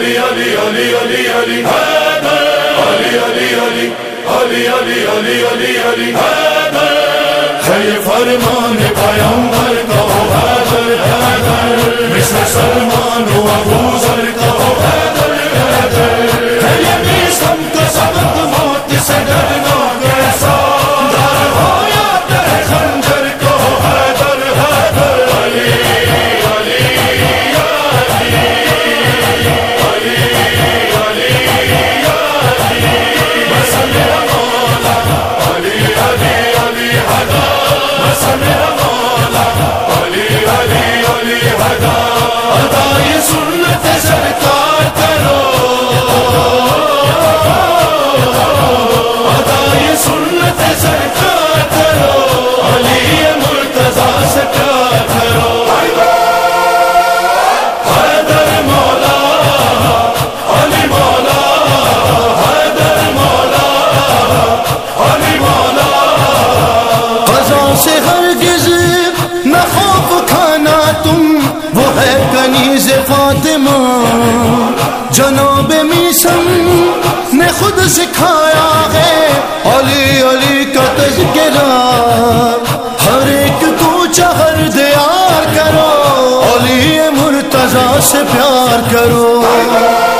علی علی علی علی علی حیدر علی علی علی علی علی علی علی علی حیدر ہے یہ فرمان پیغمبر کا حیدر حیدر مثل سلمان و ابو ذر کا حیدر حیدر ہے یہ بیسم کا سبق موت سے ڈر سے پیار کرو۔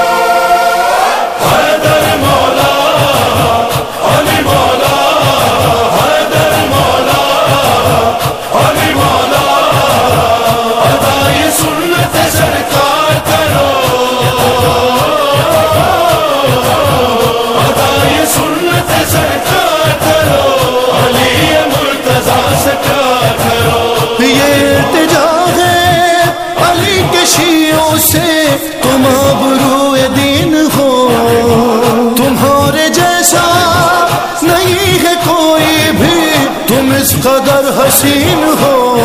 جس قدر حسین ہو۔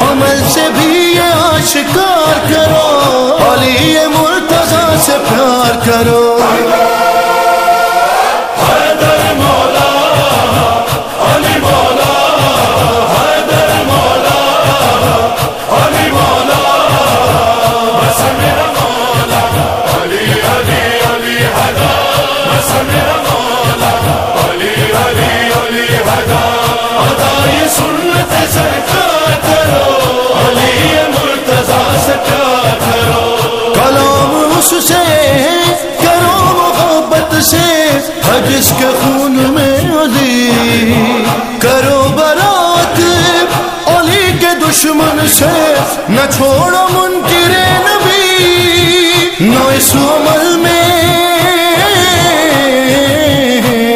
عمل سے بھی یہ آشکار کرو۔ علی مرتضی سے پیار کرو۔ دشمن سے نہ چھوڑو منکر نبی نو اس عمل میں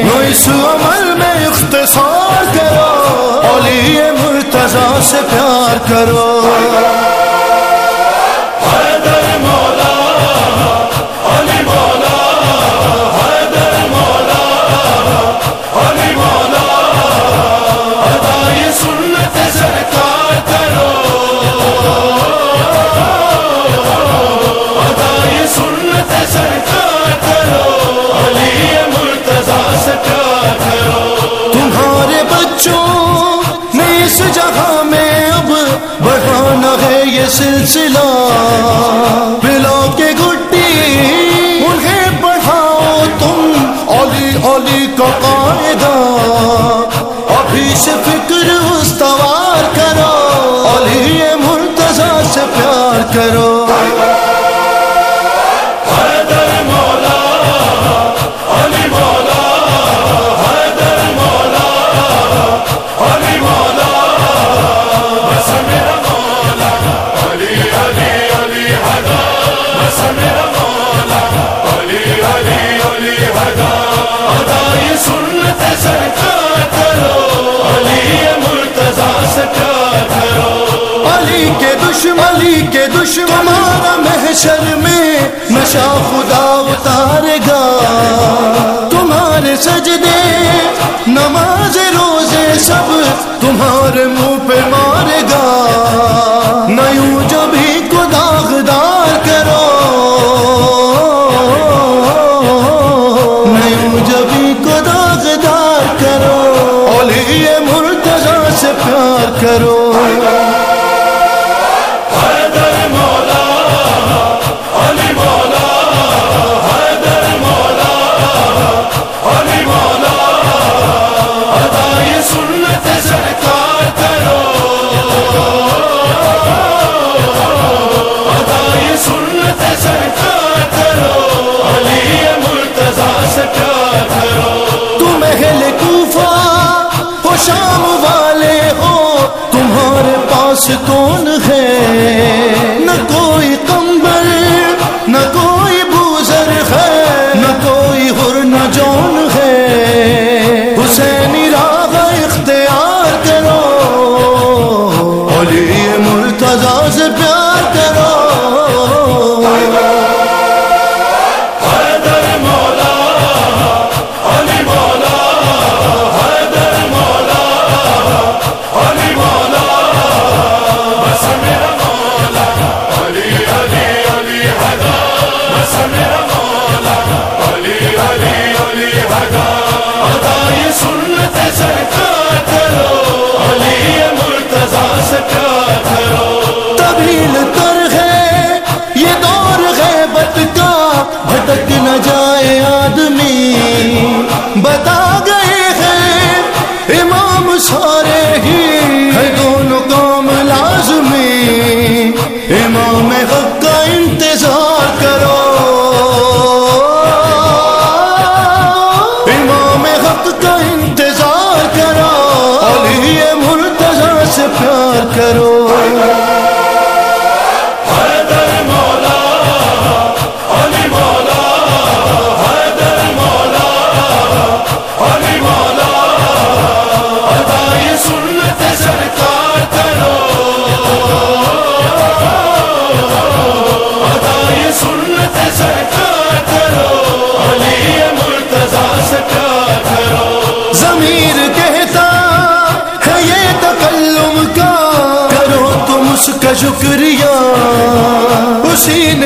نو اس عمل میں اختصار کرو علی مرتضی سے پیار کرو۔ یہ سلسلہ پلا کے گٹی انہیں پڑھاؤ تم اولی اولی کا قاعدہ۔ ابھی سے فکر استوار کرو اولی مرتضی سے پیار کرو۔ دشمن علی کے دشمن ہمارا محشر میں نشا خدا اتارے گا۔ تمہارے سجدے، نماز روزے سب تمہارے منہ پہ مارے گا۔ نہ جو بھی کا شکریہ. اسی نے